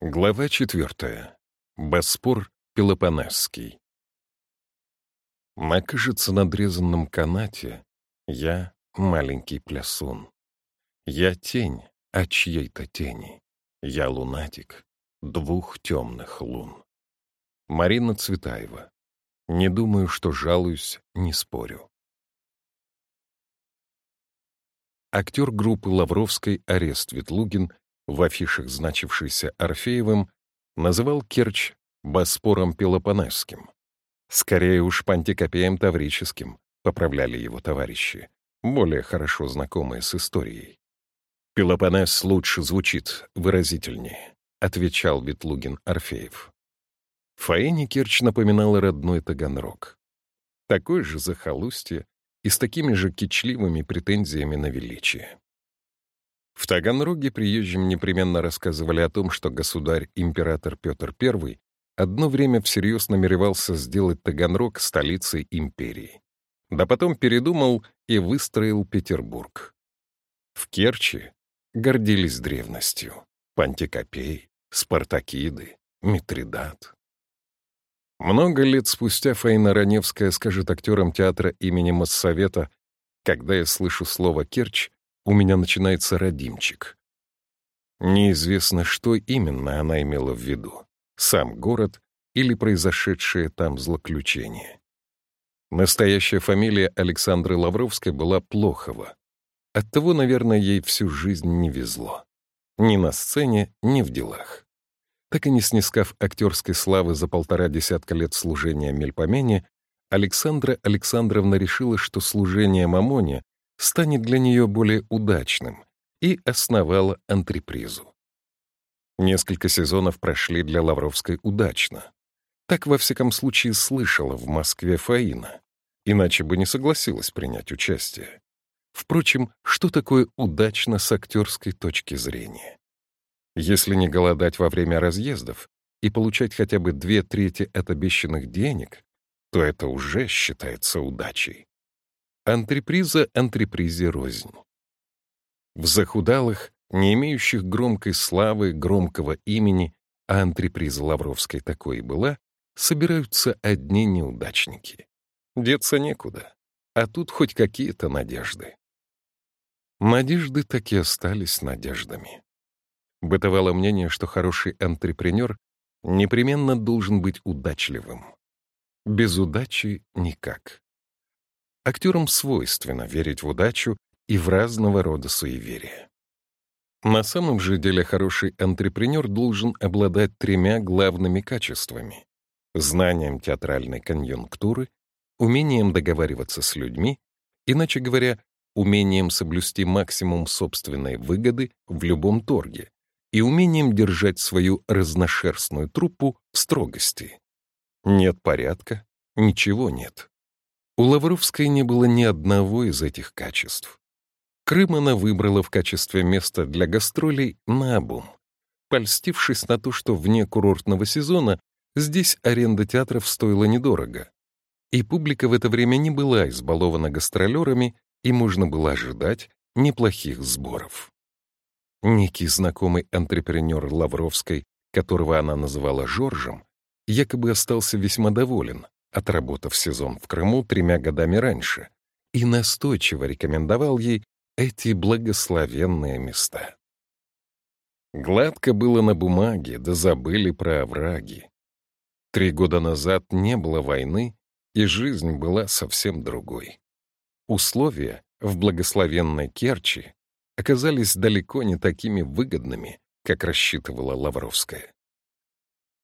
Глава четвертая. Боспор Пелопонесский. На, кажется, надрезанном канате я маленький плясун. Я тень от чьей-то тени. Я лунатик двух темных лун. Марина Цветаева. Не думаю, что жалуюсь, не спорю. Актер группы Лавровской Арест Ветлугин в афишах значившийся Орфеевым, называл Керчь Боспором Пелопонесским. Скорее уж Пантикопеем Таврическим, поправляли его товарищи, более хорошо знакомые с историей. «Пелопонес лучше звучит, выразительнее», — отвечал Ветлугин Орфеев. Фаэне Керчь напоминала родной Таганрог. Такой же захолустье и с такими же кичливыми претензиями на величие. В Таганроге приезжим непременно рассказывали о том, что государь-император Петр I одно время всерьез намеревался сделать Таганрог столицей империи. Да потом передумал и выстроил Петербург. В Керчи гордились древностью. Пантикопей, Спартакиды, Митридат. Много лет спустя Фаина Раневская скажет актерам театра имени Моссовета, когда я слышу слово «Керчь», у меня начинается родимчик. Неизвестно, что именно она имела в виду — сам город или произошедшее там злоключение. Настоящая фамилия Александры Лавровской была Плохова. Оттого, наверное, ей всю жизнь не везло. Ни на сцене, ни в делах. Так и не снискав актерской славы за полтора десятка лет служения Мельпомене, Александра Александровна решила, что служение Мамоне станет для нее более удачным, и основала антрепризу. Несколько сезонов прошли для Лавровской удачно. Так, во всяком случае, слышала в Москве Фаина, иначе бы не согласилась принять участие. Впрочем, что такое удачно с актерской точки зрения? Если не голодать во время разъездов и получать хотя бы две трети от обещанных денег, то это уже считается удачей. Антреприза антрепризе рознь. В захудалых, не имеющих громкой славы, громкого имени, а антреприза Лавровской такой и была, собираются одни неудачники. Деться некуда, а тут хоть какие-то надежды. Надежды так и остались надеждами. Бытовало мнение, что хороший антрепренер непременно должен быть удачливым. Без удачи никак. Актерам свойственно верить в удачу и в разного рода суеверия. На самом же деле хороший антрепренер должен обладать тремя главными качествами — знанием театральной конъюнктуры, умением договариваться с людьми, иначе говоря, умением соблюсти максимум собственной выгоды в любом торге и умением держать свою разношерстную труппу в строгости. Нет порядка — ничего нет. У Лавровской не было ни одного из этих качеств. Крым она выбрала в качестве места для гастролей наобум, польстившись на то, что вне курортного сезона здесь аренда театров стоила недорого. И публика в это время не была избалована гастролерами, и можно было ожидать неплохих сборов. Некий знакомый антрепренер Лавровской, которого она называла Жоржем, якобы остался весьма доволен, отработав сезон в Крыму тремя годами раньше, и настойчиво рекомендовал ей эти благословенные места. Гладко было на бумаге, да забыли про овраги. Три года назад не было войны, и жизнь была совсем другой. Условия в благословенной Керчи оказались далеко не такими выгодными, как рассчитывала Лавровская.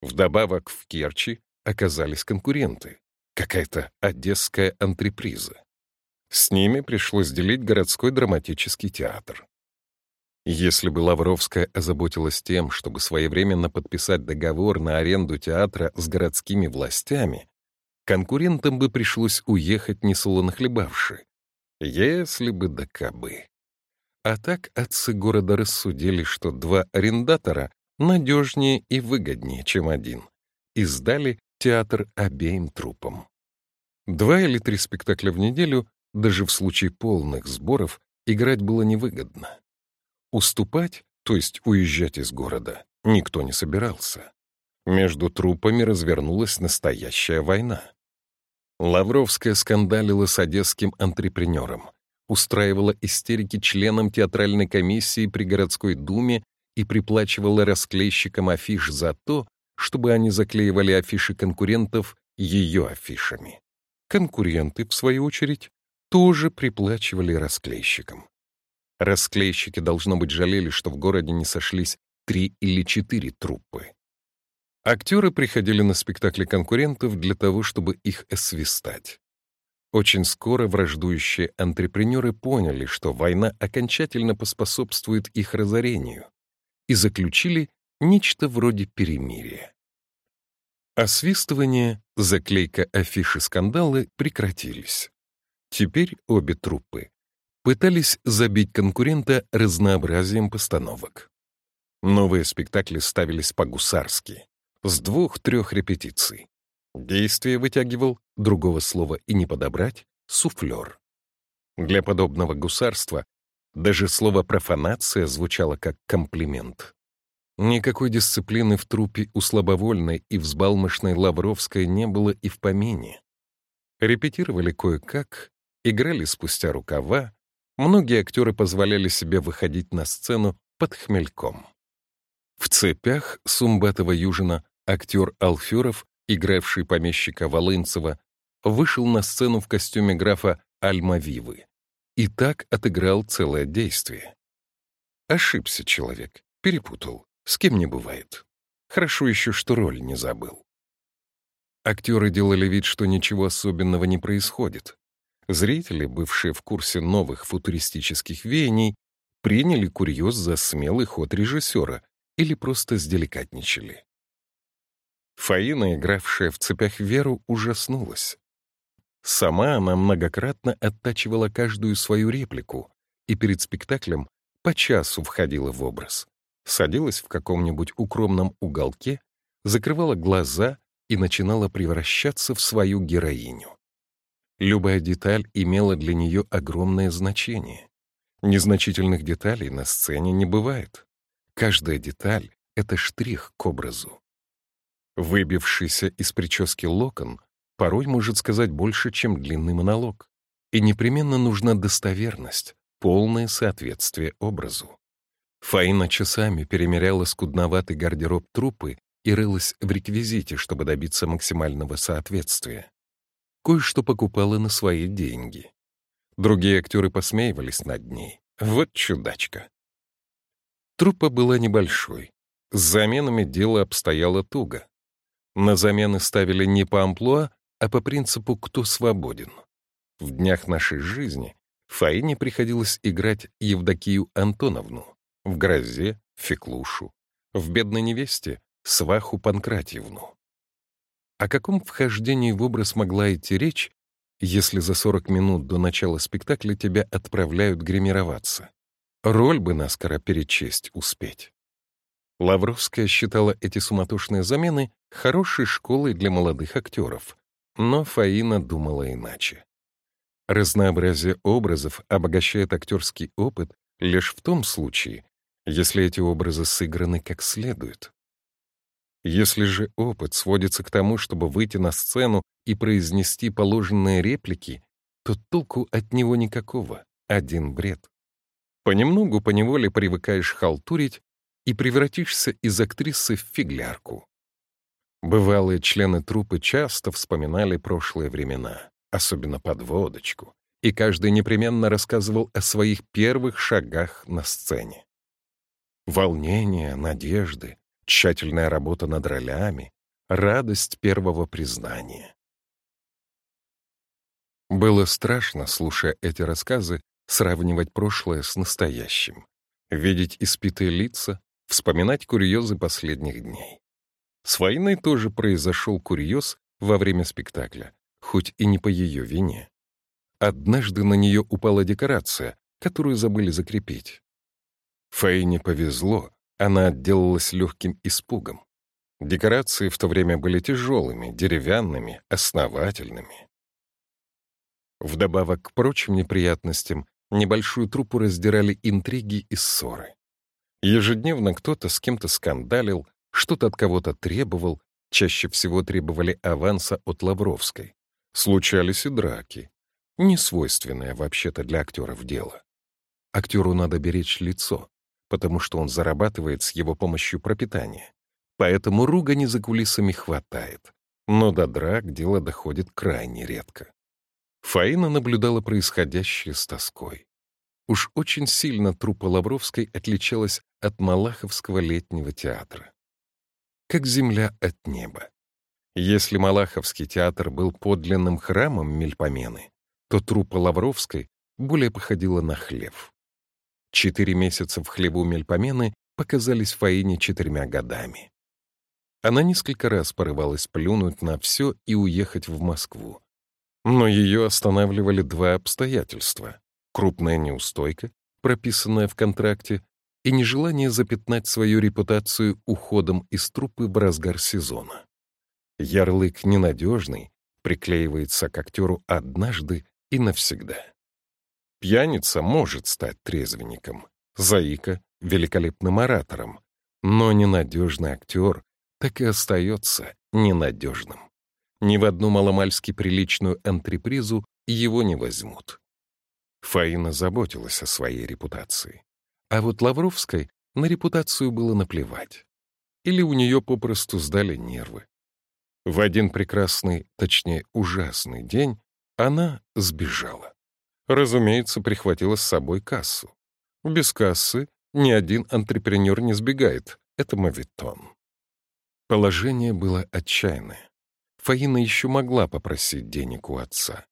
Вдобавок в Керчи оказались конкуренты, какая-то одесская антреприза. С ними пришлось делить городской драматический театр. Если бы Лавровская озаботилась тем, чтобы своевременно подписать договор на аренду театра с городскими властями, конкурентам бы пришлось уехать несолоно хлебавши. Если бы да кабы. А так отцы города рассудили, что два арендатора надежнее и выгоднее, чем один, и сдали театр обеим трупам. Два или три спектакля в неделю, даже в случае полных сборов, играть было невыгодно. Уступать, то есть уезжать из города, Никто не собирался. Между трупами развернулась настоящая война. Лавровская скандалила с одесским антрепренером, устраивала истерики членам театральной комиссии при городской думе и приплачивала расклейщикам афиш за то, чтобы они заклеивали афиши конкурентов ее афишами. Конкуренты, в свою очередь, тоже приплачивали расклейщикам. Расклейщики, должно быть, жалели, что в городе не сошлись три или четыре труппы. Актеры приходили на спектакли конкурентов для того, чтобы их освистать. Очень скоро враждующие антрепренеры поняли, что война окончательно поспособствует их разорению, и заключили нечто вроде перемирия. Освистывание, заклейка афиши скандалы прекратились. Теперь обе труппы пытались забить конкурента разнообразием постановок. Новые спектакли ставились по-гусарски, с двух-трех репетиций. Действие вытягивал, другого слова и не подобрать, суфлер. Для подобного гусарства даже слово «профанация» звучало как комплимент. Никакой дисциплины в трупе у слабовольной и взбалмошной Лавровской не было и в помине. Репетировали кое-как, играли спустя рукава, многие актеры позволяли себе выходить на сцену под хмельком. В цепях Сумбатова-Южина актер Алферов игравший помещика Волынцева, вышел на сцену в костюме графа Альмавивы и так отыграл целое действие. Ошибся человек, перепутал, с кем не бывает. Хорошо еще, что роль не забыл. Актеры делали вид, что ничего особенного не происходит. Зрители, бывшие в курсе новых футуристических веяний, приняли курьез за смелый ход режиссера или просто сделикатничали. Фаина, игравшая в цепях Веру, ужаснулась. Сама она многократно оттачивала каждую свою реплику и перед спектаклем по часу входила в образ. Садилась в каком-нибудь укромном уголке, закрывала глаза и начинала превращаться в свою героиню. Любая деталь имела для нее огромное значение. Незначительных деталей на сцене не бывает. Каждая деталь — это штрих к образу. Выбившийся из прически локон порой может сказать больше, чем длинный монолог. И непременно нужна достоверность, полное соответствие образу. Фаина часами перемеряла скудноватый гардероб трупы и рылась в реквизите, чтобы добиться максимального соответствия. Кое-что покупала на свои деньги. Другие актеры посмеивались над ней. Вот чудачка. Труппа была небольшой. С заменами дело обстояло туго. На замены ставили не по амплуа, а по принципу «кто свободен». В днях нашей жизни Фаине приходилось играть Евдокию Антоновну, в «Грозе» — Феклушу, в «Бедной невесте» — Сваху Панкратьевну. О каком вхождении в образ могла идти речь, если за 40 минут до начала спектакля тебя отправляют гримироваться? Роль бы наскоро перечесть успеть. Лавровская считала эти суматошные замены хорошей школой для молодых актеров, но Фаина думала иначе. Разнообразие образов обогащает актерский опыт лишь в том случае, если эти образы сыграны как следует. Если же опыт сводится к тому, чтобы выйти на сцену и произнести положенные реплики, то толку от него никакого, один бред. Понемногу поневоле привыкаешь халтурить и превратишься из актрисы в фиглярку. Бывалые члены труппы часто вспоминали прошлые времена, особенно подводочку, и каждый непременно рассказывал о своих первых шагах на сцене. Волнение, надежды, тщательная работа над ролями, радость первого признания. Было страшно, слушая эти рассказы, сравнивать прошлое с настоящим, видеть испитые лица, вспоминать курьезы последних дней. С войной тоже произошел курьез во время спектакля, хоть и не по ее вине. Однажды на нее упала декорация, которую забыли закрепить. Фаине повезло, она отделалась легким испугом. Декорации в то время были тяжелыми, деревянными, основательными. Вдобавок к прочим неприятностям, небольшую труппу раздирали интриги и ссоры. Ежедневно кто-то с кем-то скандалил, что-то от кого-то требовал, чаще всего требовали аванса от Лавровской. Случались и драки. Несвойственное вообще-то для актеров дело. Актеру надо беречь лицо, потому что он зарабатывает с его помощью пропитание. Поэтому ругани за кулисами хватает. Но до драк дело доходит крайне редко. Фаина наблюдала происходящее с тоской. Уж очень сильно труппа Лавровской отличалась от Малаховского летнего театра. Как земля от неба. Если Малаховский театр был подлинным храмом Мельпомены, то труппа Лавровской более походила на хлев. Четыре месяца в хлеву Мельпомены показались Фаине четырьмя годами. Она несколько раз порывалась плюнуть на все и уехать в Москву. Но ее останавливали два обстоятельства — крупная неустойка, прописанная в контракте, и нежелание запятнать свою репутацию уходом из труппы в разгар сезона. Ярлык «ненадежный» приклеивается к актеру однажды и навсегда. Пьяница может стать трезвенником, заика — великолепным оратором, но ненадежный актер так и остается ненадежным. Ни в одну маломальски приличную антрепризу его не возьмут. Фаина заботилась о своей репутации. А вот Лавровской на репутацию было наплевать. Или у нее попросту сдали нервы. В один прекрасный, точнее ужасный день она сбежала. Разумеется, прихватила с собой кассу. Без кассы ни один антрепренер не сбегает. Это мавитон. Положение было отчаянное. Фаина еще могла попросить денег у отца.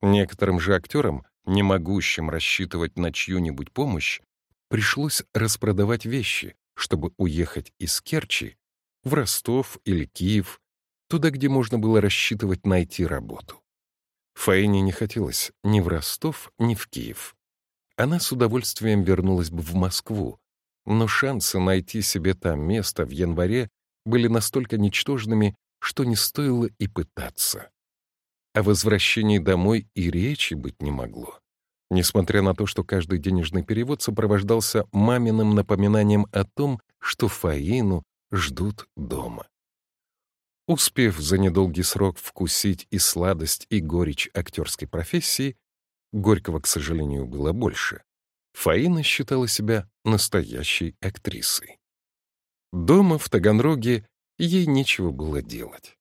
Некоторым же актерам, не могущим рассчитывать на чью-нибудь помощь, пришлось распродавать вещи, чтобы уехать из Керчи в Ростов или Киев, туда, где можно было рассчитывать найти работу. Фаине не хотелось ни в Ростов, ни в Киев. Она с удовольствием вернулась бы в Москву, но шансы найти себе там место в январе были настолько ничтожными, что не стоило и пытаться. О возвращении домой и речи быть не могло. Несмотря на то, что каждый денежный перевод сопровождался маминым напоминанием о том, что Фаину ждут дома. Успев за недолгий срок вкусить и сладость, и горечь актерской профессии, Горького, к сожалению, было больше, Фаина считала себя настоящей актрисой. Дома в Таганроге ей нечего было делать.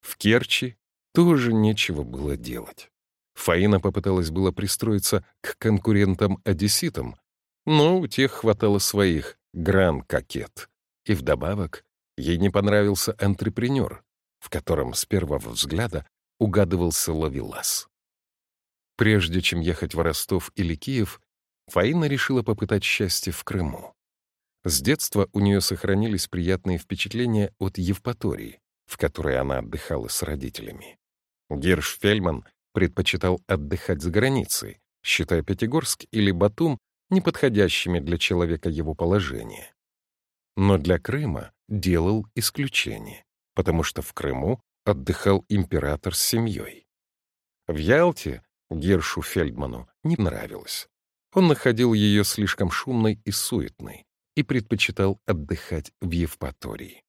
В Керчи тоже нечего было делать. Фаина попыталась было пристроиться к конкурентам-одесситам, но у тех хватало своих гран-кокет. И вдобавок ей не понравился антрепренер, в котором с первого взгляда угадывался ловелас. Прежде чем ехать в Ростов или Киев, Фаина решила попытать счастье в Крыму. С детства у нее сохранились приятные впечатления от Евпатории, в которой она отдыхала с родителями. Герш Фельман предпочитал отдыхать за границей, считая Пятигорск или Батум неподходящими для человека его положения. Но для Крыма делал исключение, потому что в Крыму отдыхал император с семьей. В Ялте Гершу Фельдману не нравилось. Он находил ее слишком шумной и суетной, и предпочитал отдыхать в Евпатории.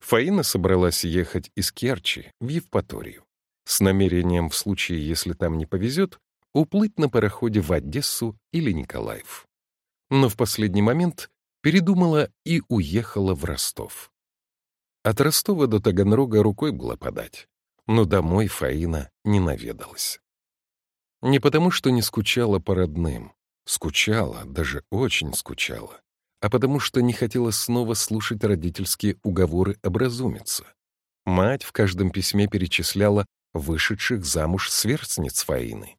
Фаина собралась ехать из Керчи в Евпаторию с намерением в случае, если там не повезет, уплыть на пароходе в Одессу или Николаев. Но в последний момент передумала и уехала в Ростов. От Ростова до Таганрога рукой было подать, но домой Фаина не наведалась. Не потому, что не скучала по родным, скучала, даже очень скучала а потому что не хотела снова слушать родительские уговоры образумиться. Мать в каждом письме перечисляла вышедших замуж сверстниц Фаины.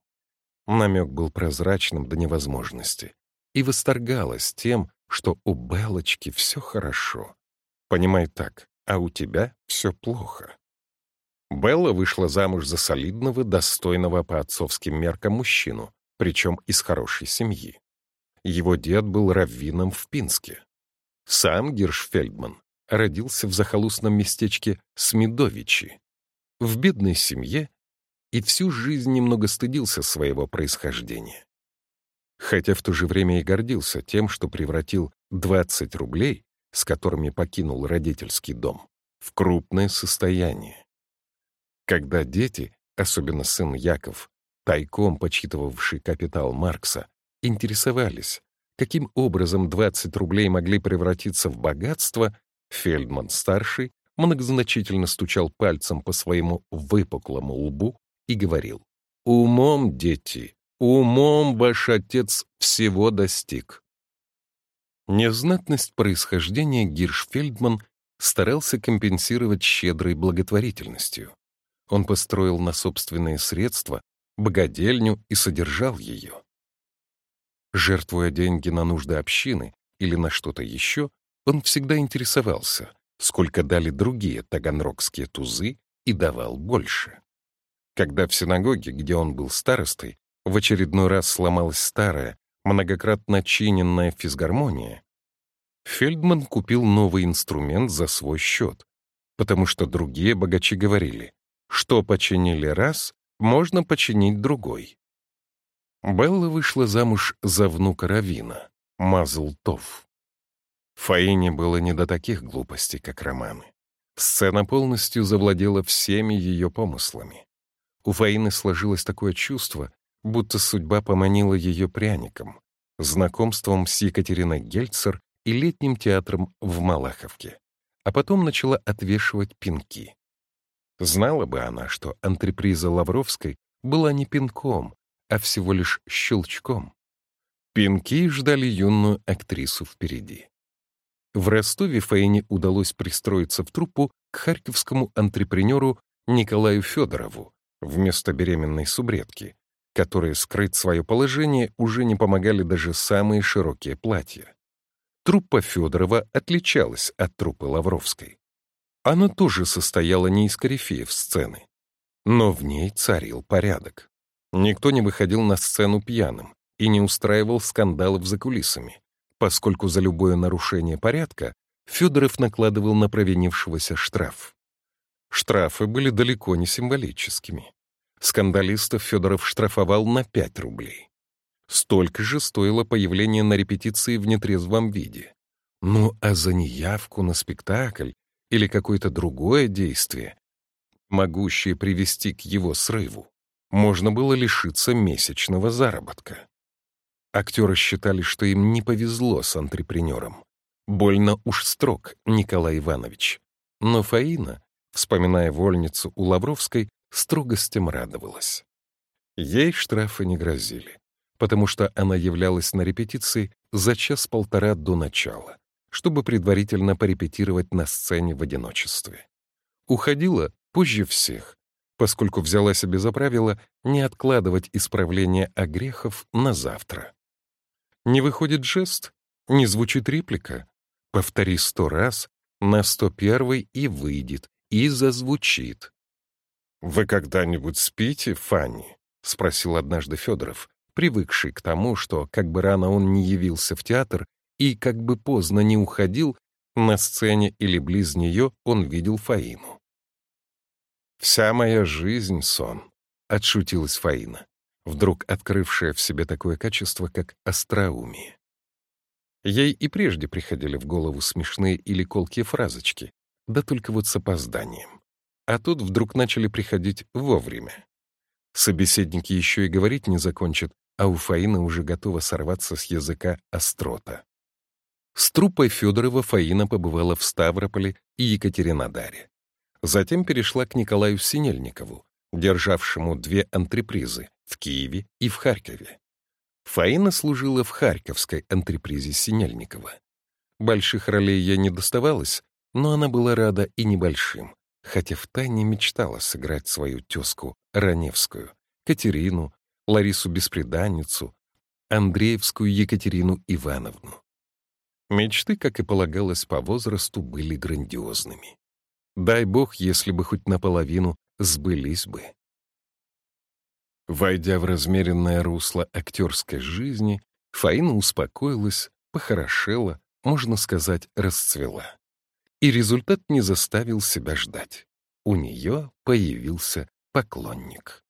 Намек был прозрачным до невозможности и восторгалась тем, что у Белочки все хорошо. Понимай так, а у тебя все плохо. Белла вышла замуж за солидного, достойного по отцовским меркам мужчину, причем из хорошей семьи. Его дед был раввином в Пинске. Сам Гиршфельдман родился в захолустном местечке Смедовичи, в бедной семье и всю жизнь немного стыдился своего происхождения. хотя в то же время и гордился тем, что превратил 20 рублей, с которыми покинул родительский дом, в крупное состояние. Когда дети, особенно сын Яков, тайком почитывавший капитал Маркса, интересовались, каким образом 20 рублей могли превратиться в богатство, Фельдман-старший многозначительно стучал пальцем по своему выпуклому лбу и говорил, «Умом, дети, умом ваш отец всего достиг». Незнатность происхождения Гиршфельдман старался компенсировать щедрой благотворительностью. Он построил на собственные средства богадельню и содержал ее. Жертвуя деньги на нужды общины или на что-то еще, он всегда интересовался, сколько дали другие таганрогские тузы, и давал больше. Когда в синагоге, где он был старостой, в очередной раз сломалась старая, многократно чиненная физгармония, Фельдман купил новый инструмент за свой счет, потому что другие богачи говорили, что починили раз, можно починить другой. Белла вышла замуж за внука Равина, Мазлтов. Фаине было не до таких глупостей, как романы. Сцена полностью завладела всеми ее помыслами. У Фаины сложилось такое чувство, будто судьба поманила ее пряником, знакомством с Екатериной Гельцер и летним театром в Малаховке, а потом начала отвешивать пинки. Знала бы она, что антреприза Лавровской была не пинком, а всего лишь щелчком. Пинки ждали юную актрису впереди. В Ростове Фаине удалось пристроиться в труппу к харьковскому антрепренеру Николаю Федорову вместо беременной субредки, которые скрыть свое положение уже не помогали даже самые широкие платья. Труппа Федорова отличалась от труппы Лавровской. Она тоже состояла не из корифеев сцены, но в ней царил порядок. Никто не выходил на сцену пьяным и не устраивал скандалов за кулисами, поскольку за любое нарушение порядка Федоров накладывал на провинившегося штраф. Штрафы были далеко не символическими. Скандалистов Федоров штрафовал на 5 рублей. Столько же стоило появление на репетиции в нетрезвом виде. Ну а за неявку на спектакль или какое-то другое действие, могущее привести к его срыву, можно было лишиться месячного заработка. Актеры считали, что им не повезло с антрепренером. Больно уж строг Николай Иванович. Но Фаина, вспоминая вольницу у Лавровской, строгостям радовалась. Ей штрафы не грозили, потому что она являлась на репетиции за час-полтора до начала чтобы предварительно порепетировать на сцене в одиночестве. Уходила позже всех, поскольку взяла себе за правило не откладывать исправление огрехов на завтра. Не выходит жест, не звучит реплика. Повтори сто раз, на сто первый и выйдет, и зазвучит. «Вы когда-нибудь спите, Фанни?» — спросил однажды Федоров, привыкший к тому, что, как бы рано он не явился в театр, и, как бы поздно не уходил, на сцене или близ нее он видел Фаину. «Вся моя жизнь — сон», — отшутилась Фаина, вдруг открывшая в себе такое качество, как остроумие. Ей и прежде приходили в голову смешные или колкие фразочки, да только вот с опозданием. А тут вдруг начали приходить вовремя. Собеседники еще и говорить не закончат, а у Фаины уже готова сорваться с языка острота. С труппой Федорова Фаина побывала в Ставрополе и Екатеринодаре. Затем перешла к Николаю Синельникову, державшему две антрепризы в Киеве и в Харькове. Фаина служила в харьковской антрепризе Синельникова. Больших ролей ей не доставалось, но она была рада и небольшим, хотя втайне мечтала сыграть свою тезку Раневскую, Катерину, Ларису Беспреданницу, Андреевскую Екатерину Ивановну. Мечты, как и полагалось по возрасту, были грандиозными. Дай бог, если бы хоть наполовину сбылись бы. Войдя в размеренное русло актерской жизни, Фаина успокоилась, похорошела, можно сказать, расцвела. И результат не заставил себя ждать. У нее появился поклонник.